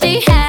stay happy.